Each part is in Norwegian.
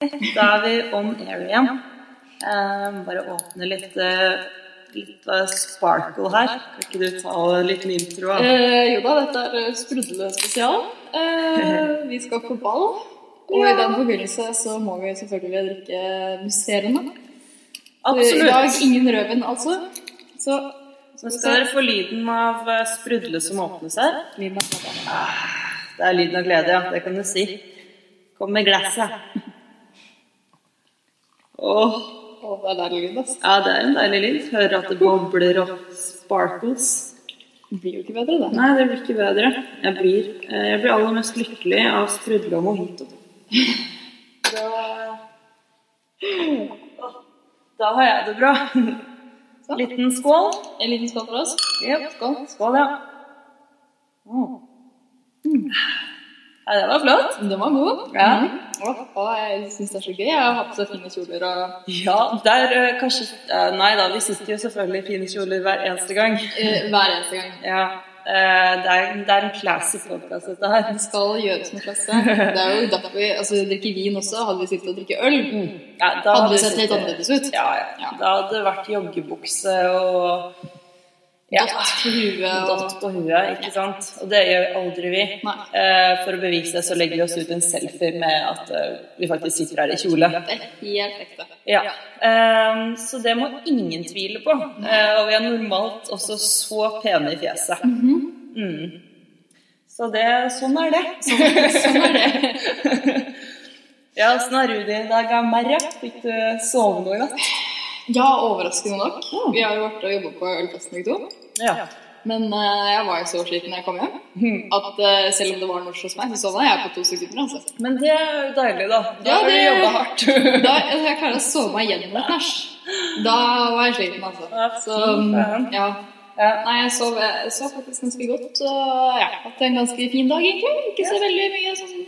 Da er vi on air igjen. Eh, bare åpne litt, uh, litt uh, sparkle her. Kan ikke du ta en liten intro? Eh, jo da, dette er sprudlende Sprudle spesial. Eh, vi skal på ball. Og i den forbindelse så må vi selvfølgelig drikke musserende. I dag Absolutt. ingen rødvin, altså. Så Så skal dere få lyden av eh, sprudle som åpnes her. Lyden er bra. Det er lyden av glede, ja. Det kan du si. Kom med glasset. Åh, det er deilig lyd, altså. ja, det er en deilig lyd. Hører at det bobler og sparkles. Det blir jo ikke bedre, det. Nei, det blir ikke bedre. Jeg blir, eh, jeg blir aller mest lykkelig av sprudle og mojito. Da, da har jeg det bra. Så. Liten skål. En liten skål for oss. Yep. Skål. Skål, ja. Mm. Ja, det var flott. Den var god. Ja. Mm. Å, å, jeg syns det er så gøy. å ha på så fine kjoler og Ja, der eh, kanskje eh, Nei da, vi sitter jo selvfølgelig i fine kjoler hver eneste gang. eh, hver eneste gang. Ja. Det er, det er en classy podcast, dette her. Det skal gjøres med klasse. Det er jo derfor vi altså, drikker vin også. Hadde vi sittet og drikket øl, Ja, da hadde det vi sett litt annerledes ut. Ja, ja. Ja. Da hadde det vært joggebukse og ja, Dott på huet dott på huet, ikke sant? Og det gjør aldri vi. Eh, For å bevise det så legger vi oss ut en selfie med at eh, vi faktisk sitter her i kjole. Det er helt ekte. Ja. Eh, Så det må ingen tvile på. Eh, Og vi er normalt også så pene i fjeset. mm. Så det, sånn er det. Sånn er det. Ja, åssen har du det i dag, Merja? Fikk du sove noe i natt? Ja, overraskende nok. Vi har jo vært og jobbet på ølfesten begge to. Ja. Men uh, jeg var jo så sliten da jeg kom hjem at uh, selv om det var norsk hos meg, så sovna jeg på to sekunder. altså. Men det er jo deilig, da. Da Ja, har du jobba hardt. Da jeg klarer å sove meg gjennom et nach. Da var jeg sliten, altså. Så um, ja. Ja. Nei, jeg sov, jeg sov faktisk ganske godt. Og ja, hatt en ganske fin dag, egentlig. Ikke så veldig mye sånn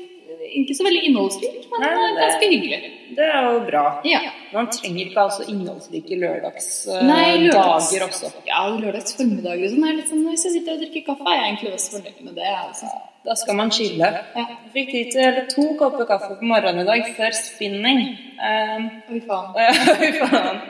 Ikke så veldig innholdsrik, men Nei, eh, det- ganske hyggelig. Det er jo bra. Ja. Man trenger ikke ha så innholdsrike lørdagsdager lørdags- også. Ja, lørdags formiddager og sånn litt sånn Hvis jeg sitter og drikker kaffe, er jeg egentlig også fornøyd med det. Altså. Da skal man chille. Ja. Fikk tid til eller to kopper kaffe på morgenen i dag før spinning. Um, Oi, faen. Oi faen.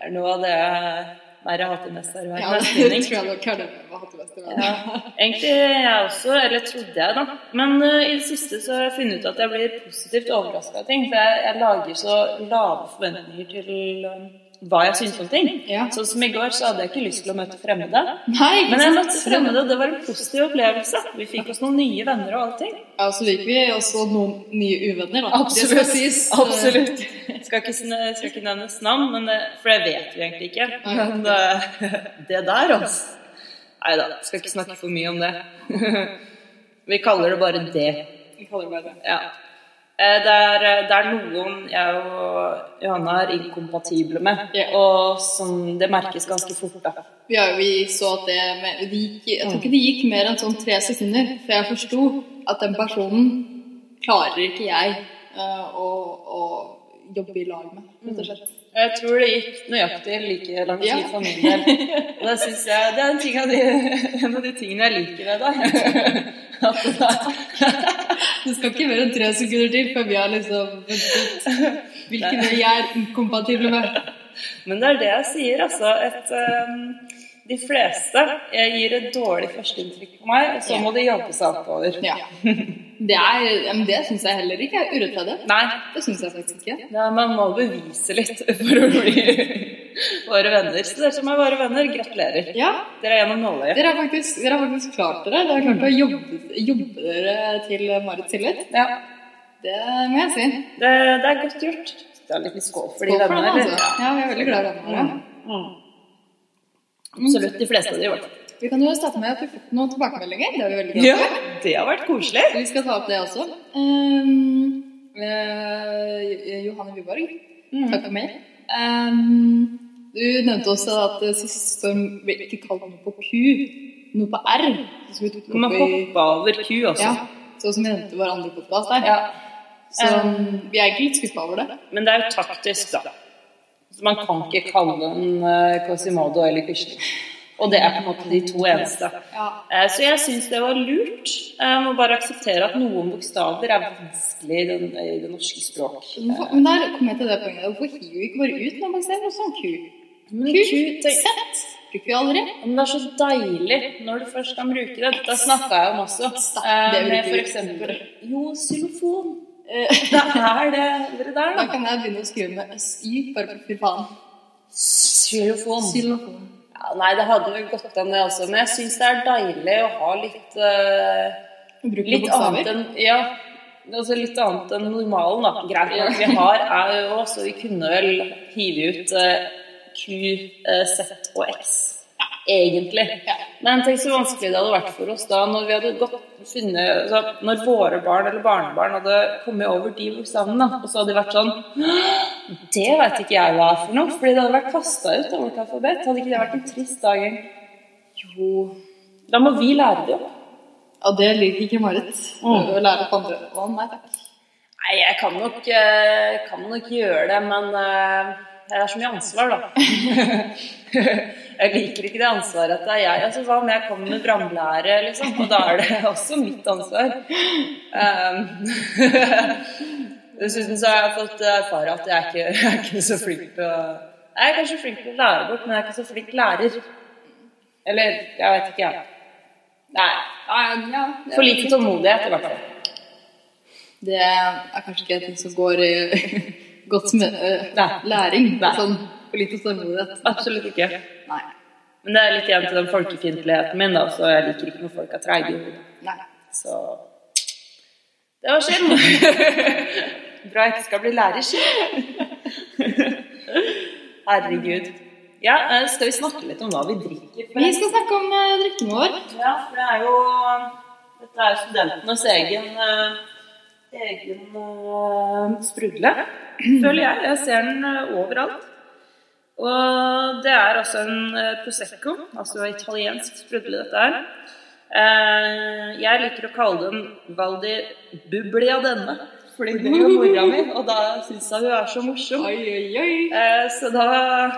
Det er noe av det Merja har hatt det mest i Ja, det tror jeg nok er det jeg har hatt best i verden. Ja, egentlig jeg også, eller trodde jeg da. Men uh, i det siste så har jeg funnet ut at jeg blir positivt overraska av ting. For jeg, jeg lager så lave forventninger til eh, hva jeg syns om ting. Ja. Sånn som i går så hadde jeg ikke lyst til å møte fremmede. Nei, Men jeg møtte fremmede, og det var en positiv opplevelse. Vi fikk oss noen nye venner og allting. Ja, så fikk vi også noen nye uvenner, da. Det Absolutt. skal sies. Absolutt. Skal ikke, skal ikke nevnes navn, men det, for det vet vi egentlig ikke. Men det, det der, altså. Nei da, skal ikke snakke for mye om det. Vi kaller det bare det. Vi kaller det bare det. Ja. Eh, Det er, det er noen jeg og Johanna er inkompatible med, yeah. og som det merkes ganske fort. da. Vi, vi så at det, med, det gikk, Jeg tror ikke det gikk mer enn sånn tre sekunder før jeg forsto at den personen klarer ikke jeg uh, å, å jobbe i lag med, rett og slett. Jeg tror det gikk nøyaktig like lang tid Ja. for min del. Og det synes jeg det er en, ting av de, en av de tingene jeg liker ved deg. Det skal ikke mer enn tre sekunder til før vi har liksom Hvilken vi er inkompatible med. men det er det jeg sier, altså. Et, um, de fleste gir et dårlig førsteinntrykk på meg, og så må de jobbe seg oppover. Ja. Det, er, det syns jeg heller ikke er urettferdig. Nei, Det syns jeg faktisk ikke. ja, man må bevise litt for å bli våre venner. Så dere som er våre venner, gratulerer. Ja, Dere er gjennom nåløyet. dere dere har faktisk klart dere. Dere har klart å jobbe, jobbe dere til Marit tillit. Ja, Det må jeg si. det, det er godt gjort. Det er litt skål for de vennene. altså. Ja, vi er veldig glad i vennene våre. Mm. Absolutt. De fleste av de, i hvert fall. Vi kan jo starte med at vi har fått noen tilbakemeldinger. Det er vi veldig glad Ja, det har vært koselig. Vi skal ta opp det også. Um, uh, Johanne Wiborg, Mm. takk for meg. Um, du nevnte også at eh, sist storm ble ikke kalt noe på Q, noe på R. I, hoppe over Q også. ja, sånn som vi nevnte vår andre podkast der. Ja. Så um, vi er egentlig litt skuffa over det. Men det er jo taktisk, da. Man kan ikke kalle den uh, Quasimodo eller Quisling. Og det er på en måte de to eneste. Ja. Eh, Så jeg syns det var lurt. Jeg må bare akseptere at noen bokstaver er vanskelig i, den, i det norske språk. Men der kom jeg til det poenget. Hvorfor hiver vi ikke bare ut når man ser noe sånn ku? Men ku, tenk, bruker vi aldri. men det er så deilig når du først kan bruke det. Dette snakka jeg om også. Eh, Med eksempel Jo, xylofon. Eh, Det er det dere der, Da da. kan jeg begynne å skrive med SY, bare for faen. Xylofon. Xylofon. Ja, nei, det hadde vel gått an, det også. Men jeg syns det er deilig å ha litt eh, Litt annet enn Ja. Altså litt annet enn normalen, da. Greit nok vi har, er jo også Vi kunne vel hive ut eh, Q, eh, Z og X. Egentlig. Men tenk så vanskelig det hadde vært for oss da når vi hadde gått, funnet, altså, Når våre barn eller barnebarn hadde kommet over de bokstavene, og så hadde de vært sånn Det veit ikke jeg hva er for noe, fordi det hadde vært kasta ut av vårt alfabet. Hadde ikke det vært en trist dag? Jo Da må vi lære det opp. Ja, det liker ikke Marit. Mm. Å lære opp andre. Å, nei takk. Nei, jeg kan nok, eh, kan nok gjøre det, men eh, det er så mye ansvar, da. jeg liker ikke det ansvaret at det er jeg. Altså, hva om jeg kommer med brannlære, liksom? Og da er det også mitt ansvar. Um, Dessuten så har jeg fått erfare at jeg er ikke, jeg er ikke så flink til å Jeg er kanskje flink til å lære bort, men jeg er ikke så flink lærer. Eller jeg vet ikke, jeg. Nei. Ja, ja, For lite tålmodighet, i hvert fall. Det er kanskje ikke ting som går eh, godt med uh, læring. Nei. Sånn for lite tålmodighet. Absolutt ikke. Nei. Men det er litt igjen til den folkefiendtligheten min, da, så jeg liker ikke når folk er treige i hodet. Så det var synd. Bra jeg ikke skal bli lærer selv. Herregud. Ja, eh, skal vi snakke litt om hva vi drikker? Vi skal snakke om uh, drikken vår. Ja, for det er jo Dette er jo studentenes egen eh, egen eh, sprudle, føler jeg. Jeg ser den eh, overalt. Og det er altså en eh, Prosecco, altså italiensk sprudle, dette her. Jeg liker å kalle den Valdi Bublia denne, fordi det jo mora mi, og da syns jeg hun er så morsom. Oi, oi, oi. Så da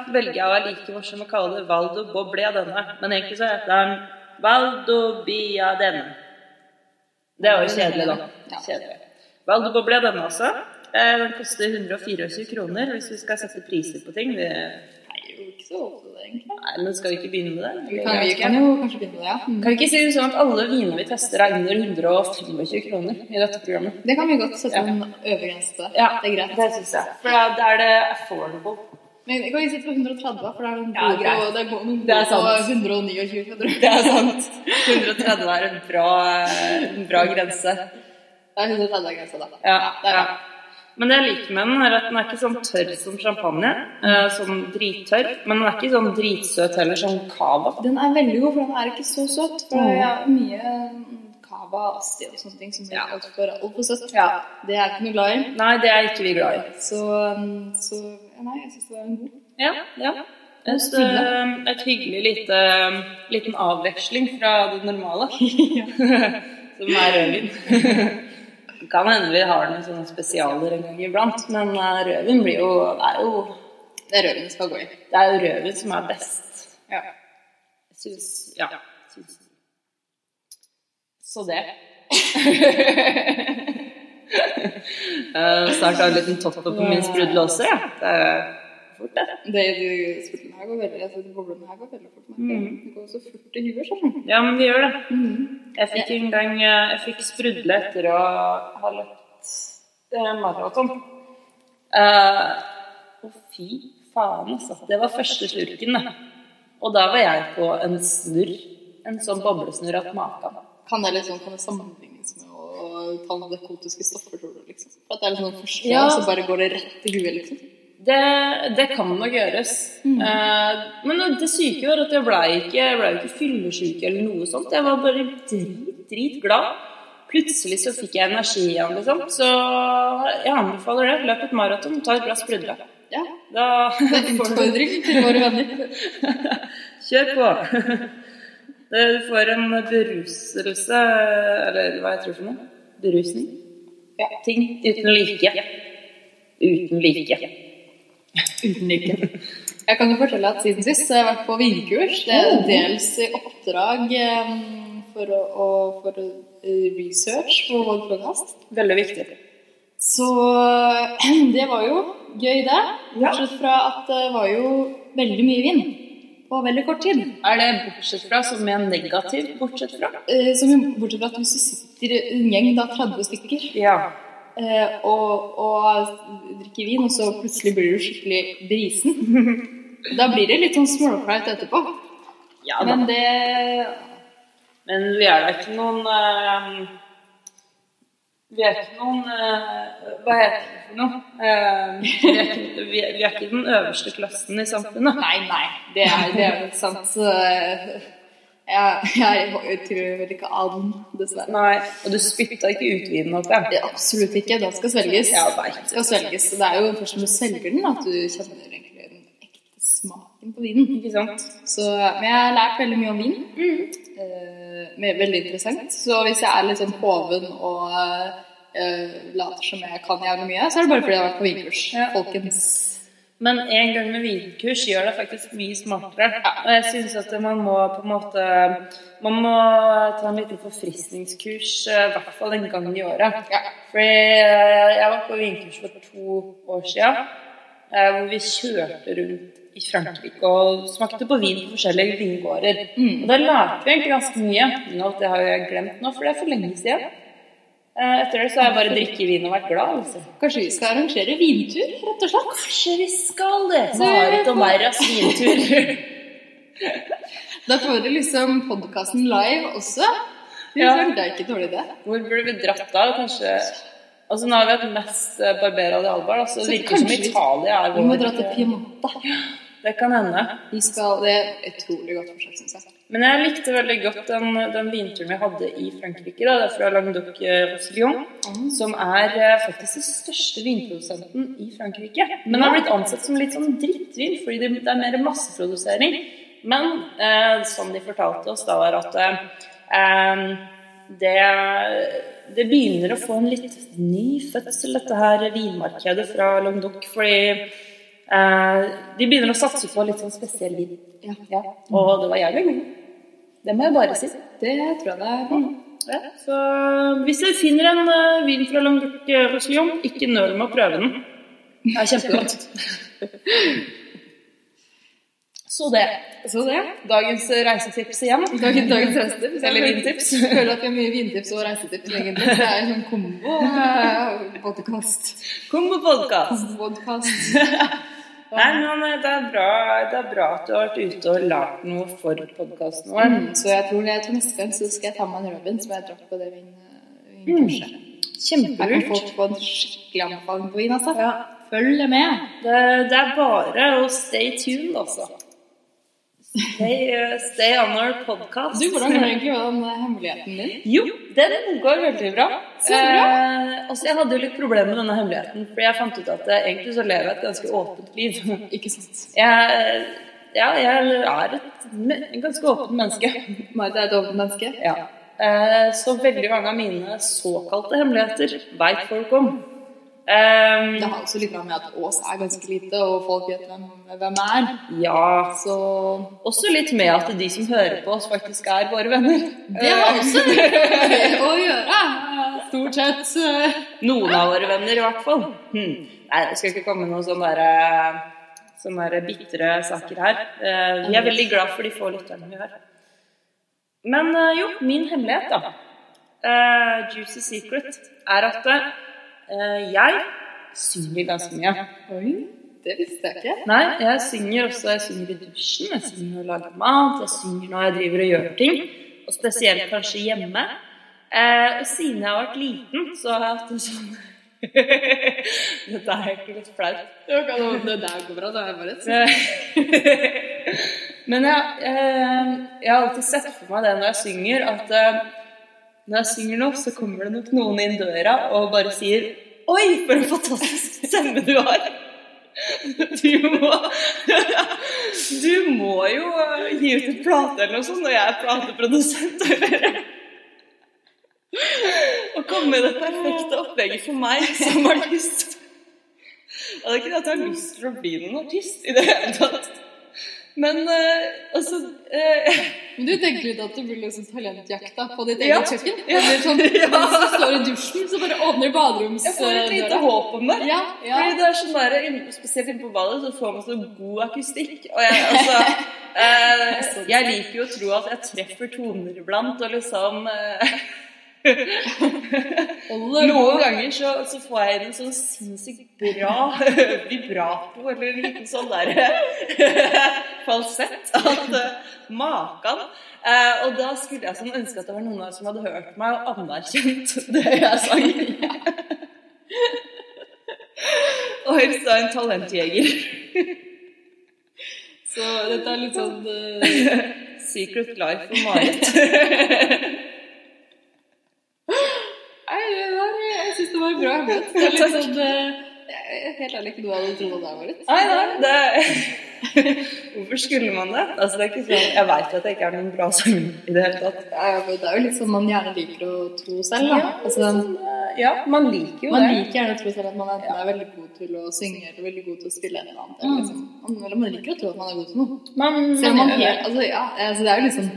velger jeg å være like morsom og kalle det Valdo Boblia denne. Men egentlig så heter den Valdo Bia denne. Det var jo kjedelig, da. Kjedelig. Valdo Boblia denne også. Eh, Den koster 124 kroner hvis vi skal sette priser på ting. Jo ikke så det, egentlig. nei, men skal vi ikke begynne med det? Vi kan, vi kan jo kanskje begynne med det, ja. Mm. Kan vi ikke si det sånn at alle viner vi tester er under 125 kroner i dette programmet? Det kan vi godt sette Ja. en øvre grense på. Ja, Det er greit. Det syns jeg. For da- da er det affordable. Men vi kan ikke sitte på 130, for det er noen Ja, på, det er noen Det er gode på 129 kroner. Det er sant. 130 er en bra, en bra grense. Det er 130 grensa, da. Ja, det er ja. Men det jeg liker med den, er at den er ikke sånn tørr som champagne. eh, Sånn drittørr. Men den er ikke sånn dritsøt heller, som cava. Den er veldig god, for den er ikke så søt. For det er mye mm, cava, asti og sånne ting som blir Ja. altfor alt søtt. Ja. Det er jeg ikke noe glad i. Nei, det er ikke vi glad i. Så, mm, så nei, jeg syns det var en god. Ja, ja. Et, eh, et hyggelig lite, liten avveksling fra det normale. som er rødvin. Kan hende vi har noen sånne spesialer en gang iblant, men eh, rødvin blir jo Det er jo, Det er rødvin skal gå i. det er jo rødvin som er best. Ja. Jeg syns Ja. Synes. Så det. uh, snart har jeg en liten topp på min sprudle også, ja. Det er fort, det. Det du spurte her går veldig altså, boblene her går veldig fort. merker. Det går så fort i huet, sånn. Ja, men det gjør det. Jeg fikk en gang eh, Jeg fikk sprudle etter å ha løpt eh, maraton. Eh, og fy faen, altså. Det var første slurken, det. Og da var jeg på en snurr. En sånn boblesnurr at maken. Kan det, liksom, kan det sammenlignes med å ta narkotiske stoffer, tror du? liksom? For at det er liksom første, Ja. og så bare går det rett i huet, liksom? Det, det kan nok gjøres. Eh, men det syke var at jeg blei ikke, ble ikke fyllesyk eller noe sånt. Jeg var bare drit, dritglad. Plutselig så fikk jeg energi igjen, liksom. Så jeg anbefaler det. Løp et maraton, ta et glass sprudle. Ja. Da Det er utfordring til våre venner. Kjør på. Du får en beruselse, eller hva jeg tror for noe. Berusning. Ja. Ting uten like. Uten like. Uten like. Jeg kan jo fortelle at siden sist så har jeg vært på vinkurs. Det er Oh. dels i oppdrag eh, for å, for eh, research på podkast. Veldig viktig. Så det var jo gøy, det. Bortsett fra at det var jo veldig mye vind på veldig kort tid. Er det bortsett fra som er negativ bortsett fra? Eh, Som bortsett fra at hvis du sitter en gjeng, da 30 stykker, Ja. Eh, og, og drikker vin, og så plutselig blir du skikkelig brisen, da blir det litt sånn småflaut etterpå. ja da. Men det Men vi er da ikke noen uh, Vi er ikke noen uh, Hva heter det for noe? Uh, vi, er ikke, vi, er, vi er ikke den øverste klassen i samfunnet. Nei, nei, det er, det er sant. Jeg, jeg tror vel ikke an, dessverre. Nei, Og du spytta ikke ut vinen, jeg? Er Absolutt ikke. Den skal svelges. Ja, det Den skal svelges. Det er jo først når du svelger den at du kjenner egentlig den ekte smaken på vinen. Ikke sant? Så, men jeg har lært veldig mye om vin. Eh, veldig interessant. Så hvis jeg er litt sånn hoven og eh, later som jeg kan jævlig mye, så er det bare fordi jeg har vært på vinkurs. Folkens. Men en gang med vinkurs gjør det faktisk mye smartere. Og jeg syns at man må på en måte Man må ta en liten forfriskningskurs eh, i hvert fall en gang i året. For Fordi eh, jeg var på vinkurs for to år siden, eh, hvor vi kjørte rundt i Frankrike og smakte på vin på forskjellige vingårder. Og da lærte vi egentlig ganske mye. Alt det har jeg glemt nå, for det er for lenge siden. Eh, Etter det så har jeg bare drikket vin og vært glad. altså. Kanskje vi skal arrangere vintur, rett og slett? Kanskje vi skal det. Marit og Meiras vintur. Da får du liksom podkasten live også. Ja. Det er ikke dårlig det. Hvor burde vi dratt av? Kanskje Altså Nå har vi hatt mest Barbera di Alba, da, så det virker som Italia er Vi må vår dra til Piemonte. Det kan hende. Vi skal, det er et utrolig godt forsøk, syns jeg. Men jeg likte veldig godt den, den vinturen vi hadde i Frankrike. Da. Det er fra Languedoc-Roussillon, som er eh, faktisk den største vinprodusenten i Frankrike. Men har blitt ansett som litt sånn drittvin, fordi det, det er mer masseprodusering. Men eh, som de fortalte oss, da var at eh, det, det begynner å få en litt ny fødsel, dette her vinmarkedet fra Languedoc. Fordi eh, de begynner å satse på litt sånn spesiell vin. Ja. Ja, og det var jævlig god. Det må jeg bare si. Det tror jeg det er. Mm. Ja, så hvis dere finner en uh, vin fra Languedoc-Roussillon, ikke nøl med å prøve den. Det er kjempegodt. Så det. Så det. Dagens reisetips igjen. Dagens, dagens reisetips. Eller vintips. Jeg føler at vi har mye vintips og reisetips, egentlig. Det er en sånn kombo eh, podkast. Kombo-podkast. Podcast. Nei, men uh, det er, bra, det er bra at du har vært ute og lært noe for podkasten vår. Mm, så jeg tror, jeg tror neste gang så skal jeg ta med en rødvin som jeg drakk på det vin, vinkurset. Jeg kan Kjempelurt. få en skikkelig anbefaling på vin, altså. Ja. Følg med. Det, det er bare å stay tuned, altså. Stay, uh, stay on our podcast. Du, hvordan går det egentlig med den hemmeligheten din? Jo, den går veldig bra. Så bra. Eh, også, jeg hadde jo litt problemer med denne hemmeligheten, For jeg fant ut at jeg, egentlig så lever jeg et ganske åpent liv. Ikke sant? Jeg, ja, jeg er et ganske åpent menneske. Marit er et åpent menneske. Ja. Eh, så veldig mange av mine såkalte hemmeligheter veit folk om. Eh, Det har også litt med at Ås er ganske lite, og folk vet hvem, hvem er. ja, Så også litt med at de som hører på oss, faktisk er våre venner. det har også litt å gjøre. Stort sett. Noen av våre venner, i hvert fall. Hmm. Nei, det skal ikke komme noen sånne, der, sånne der bitre saker her. Eh, Vi er veldig glad for de få lytterne vi har. Men eh, jo, min hemmelighet, da. Uh, Juicy secret er at eh, jeg synger ganske mye. Oi, det visste jeg ikke. Nei, jeg synger også. Jeg synger i dusjen, jeg synger når jeg lager mat, jeg synger når jeg driver og gjør ting. Og spesielt kanskje hjemme. Eh, og siden jeg har vært liten, så har jeg hatt en sånn Dette er egentlig litt flaut. Det der går bra, da er bare Men jeg, eh, jeg har alltid sett for meg det når jeg synger, at eh, når jeg synger nå, så kommer det nok noen inn døra og bare sier Oi, for en fantastisk stemme du har! Du må Du må jo eh, gi ut en plate eller noe sånt når jeg er plateprodusent. Og komme med det perfekte opplegget for meg som artist. Og det er ikke det at jeg har lyst til å bli noen artist i det hele tatt. Men eh, altså eh, Men du tenker litt at du blir liksom talentjakta på ditt Ja. eget Ja. Eller sånn, Ja. Mens du står i dusjen, så bare åpner Jeg får et lite håp om det. Ja, ja. Fordi det er sånn der, Spesielt inne på badet så får man så god akustikk. Og jeg, altså, eh, jeg liker jo å tro at jeg treffer toner iblant, og liksom eh, Noen ganger så, så får jeg en sånn sinnssykt bra vibrato, eller en liten sånn der falsett. At uh, makan. Eh, og da skulle jeg sånn ønske at det var noen som hadde hørt meg og anerkjent det jeg sang. og helst da en talentjeger. Så dette er litt sånn uh, Secret life for Marit. Nei, det var, jeg syns det er litt sånn eh, Helt ærlig ikke jeg hadde trodd at det var litt. Nei, nei, det Hvorfor skulle man det? Altså, det er ikke sånn, jeg veit at jeg ikke er noen bra sanger i det hele tatt. Ja, ja, men det er jo litt sånn man gjerne liker å tro selv, da. Altså, sånn, eh, ja, man liker jo man det. liker gjerne å tro selv at man enten er veldig god til å synge eller veldig god til å spille en eller annen. Eller, liksom. man, liker å tro at man er god til noe. Man, om man helt, altså, ja, altså, det er jo liksom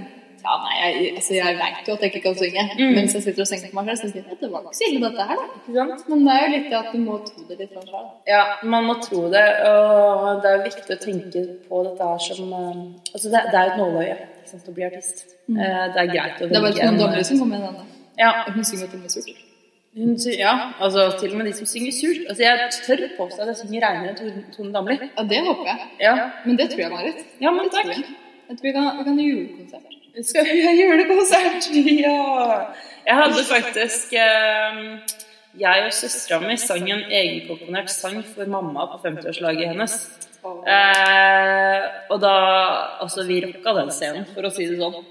ja, nei, jeg, altså, jeg vet jo at jeg ikke kan synge, Mm. mens jeg sitter og synger for meg selv, så sier jeg at det var ikke så ille dette her, da. Men det er jo litt det at du må tro det litt selv. Ja, man må tro det, og det er jo viktig å tenke på dette her som eh, Altså, det, det er et nåløye å bli artist. Eh, Det er greit å Det er bare velge Tone som kommer med den. da. ja, Hun synger til og med surt. ja, altså til og med de som synger surt. Altså, jeg tør påstå at jeg synger reinere enn Tone- Damli. Ja, det håper jeg. Ja. Men det tror jeg, Marit. ja, men takk. jeg. Jeg tror vi kan, vi kan ha julekonsert. Skal vi ha julekonsert? Ja! Jeg hadde faktisk eh, Jeg og søstera mi sang en egenkomponert sang for mamma på 50-årslaget hennes. Eh, og da Altså, vi rocka den scenen, for å si det sånn.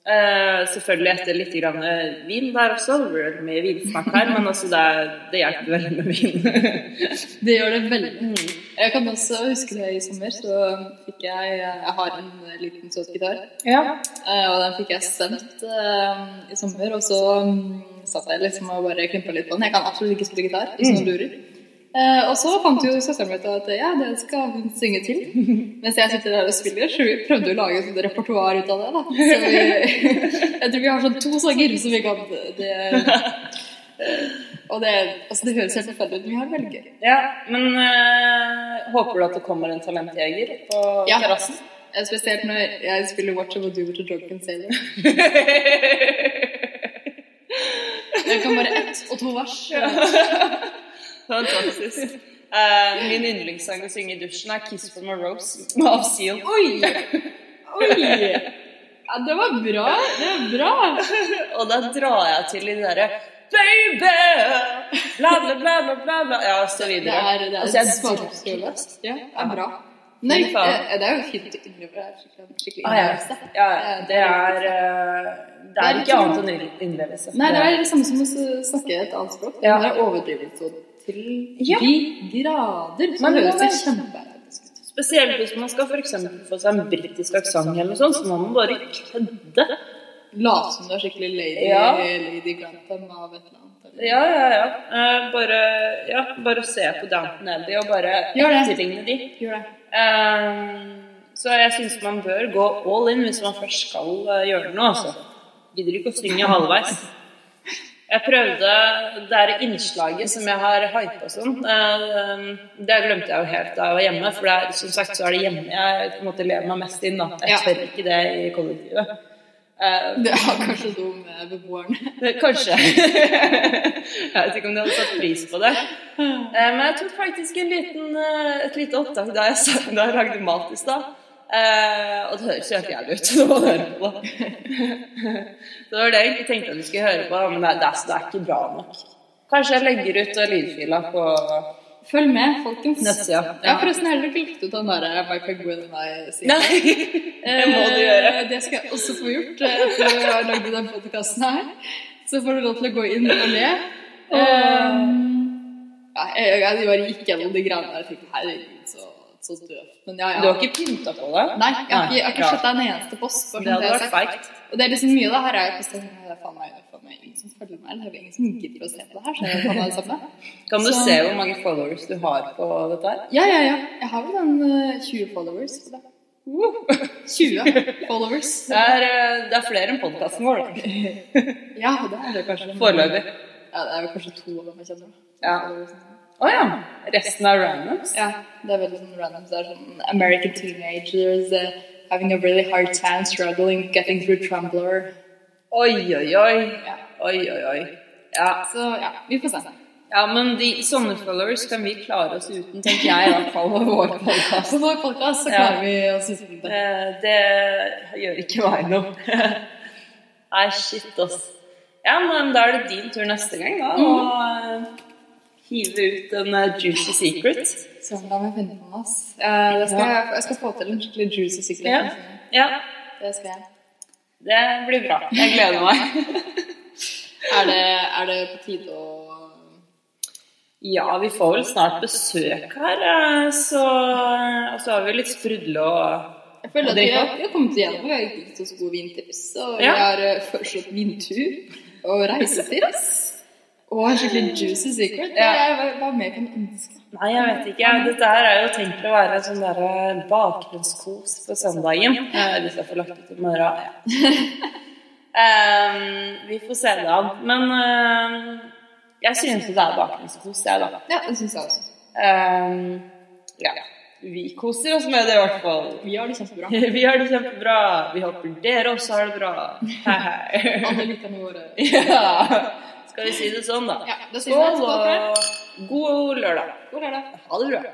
Eh, selvfølgelig etter litt grann uh, vin der også. Det blir veldig mye vinsmak her, men også det, er- det hjelper veldig med vin. Det gjør det veldig. Jeg kan også huske det i sommer, så fikk jeg Jeg har en liten søt gitar, ja. Uh, og den fikk jeg sendt i sommer. Og så um, satt jeg liksom og bare klimpa litt på den. Jeg kan absolutt ikke spille gitar, hvis noen lurer. Eh, og så fant jo søsteren min ut at ja, det skal hun synge til. Mens jeg sitter der og spiller, så vi prøvde å lage et repertoar ut av det. da. Så vi, jeg tror vi har sånn to sanger som vi kan det, Og det, altså det høres helt forferdelig ut, men vi har veldig gøy. ja. Men eh, håper du at det kommer en talentjeger på Ja. terrassen? Eh, Spesielt når jeg spiller Watch Over Do to Drunken Sailor. Jeg kan bare ett og to vers. Fantastisk. Uh, min yndlingssang å synge i dusjen er 'Kiss from a Rose' av Seal. Oi! Oi! Ja, det var bra. Det var bra. Og da drar jeg til i de derre Baby! Bla, bla, bla, bla, bla. Ja, og så Det videre. er, det er altså, jeg smaksløst. Ja, det er bra. Nei, faen. eh, det er jo fint å innrømme. Det er skikkelig, skikkelig Ah, ja. ja, det er eh, Det er ikke annet enn innlevelse. Nei, det er det samme som å snakke et annet språk. Det er overdrivelse til Ja. de grader. Så det høres det være- ut. Spesielt hvis man skal for eksempel få seg en britisk aksent eller noe sånt, så må man bare kødde. Late som du er skikkelig lady, Ja. lady Grantham av et eller annet. eller- Ja, ja, ja. Uh, bare, ja, bare se på Downton Abbey og bare Gjør det. etterligne de. Gjør det. Uh, så jeg syns man bør gå all in hvis man først skal uh, gjøre noe. Altså. Gidder ikke å synge halvveis. Jeg prøvde det innslaget som jeg har hypa sånn. ehm, det glemte jeg jo helt da jeg var hjemme, for det er, som sagt så er det hjemme jeg på en måte lever meg mest inn. da. Jeg tør ikke det i kollektivet. Eh, Det har kanskje dum beboeren. Kanskje. jeg vet ikke om de hadde satt pris på det. Eh, Men jeg tok faktisk en liten, eh, et lite opptak da jeg, da jeg lagde mat i stad. Eh, og det høres jo helt jævlig ut når man hører på det. det var det jeg egentlig tenkte at du skulle høre på, men det, er- det, er, ikke bra nok. Kanskje jeg legger ut lydfila på Følg med, folkens. Nettsida. Jeg har forresten heller ikke lagt ut den der My Penguin and I-siden. Nei, det må du gjøre. Det skal jeg også få gjort eh, etter at jeg har lagd den podkasten her. Så får du lov til å gå inn og le. Um, ja, jeg, jeg, jeg bare gikk gjennom de greiene der og tenkte herregud, så, så døvt. Men ja, ja. Du har ikke pynta på det? Nei, jeg har ikke, jeg har ikke Ja. sletta en eneste post. Det sånn hadde vært feigt. Og det er liksom mye da. her er jo på. Det er faen meg, ingen som følger meg. Det er ingen som gidder å se på det her. så jeg kan det samme. Kan du Så- se hvor mange followers du har på dette her? Ja, ja, ja. Jeg har vel en eh, 20 followers på det. 20 followers. Det er, eh, det er flere enn podkasten vår. Ja, det er det kanskje. Foreløpig. Ja, det er vel kanskje to av dem jeg kjenner. Ja. Å ja. Resten er randoms? Ja, det er veldig sånn random. Det er sånn American teenagers uh, having a really hard time struggling getting through Trumbler. Oi, oi, oi. Ja. Oi, oi, oi. Ja. Så ja, vi får se. ja, men de, sånne followers kan vi klare oss uten, tenker jeg i hvert fall, på vår podkast. På vår podcast så Ja. vi oss uten det. Det, det gjør ikke meg noe. Nei, shit, ass. Ja, men da er det din tur neste gang, da. Og eh, hive ut en uh, juicy secret. Så la meg finne på noe. Uh, Eh, skal jeg, jeg skal få til en skikkelig juicy Ja. ja. Det skal jeg. Det blir bra. Jeg gleder meg. Er det, er det på tide å Ja, vi får vel snart besøk her, eh, så Og så har vi litt sprudle og Jeg føler at vi har, vi har kommet igjennom. Vi har gitt oss gode vintips. Og vi har foreslått vintur og reisetips. Og en skikkelig juicy secret. Ja. Jeg, hva, mer kan du ønske? Nei, jeg vet ikke. Dette her er jo tenkt å være en sånn der bakgrunnskos på søndagen. Eh, Hvis jeg får lagt ut i morgen. Ja. um, vi får se det an. Men eh, jeg synes det er bakgrunnskos, jeg, da. Ja, det syns jeg også. Um, ja. Vi koser oss med det, i hvert fall. Vi har det kjempebra. Vi har det kjempebra. Vi håper dere også har det bra. Hei, hei. Alle lytterne våre. Ja. Skal vi si det sånn, da? Ja, da det. og god lørdag. God lørdag. Ha det bra.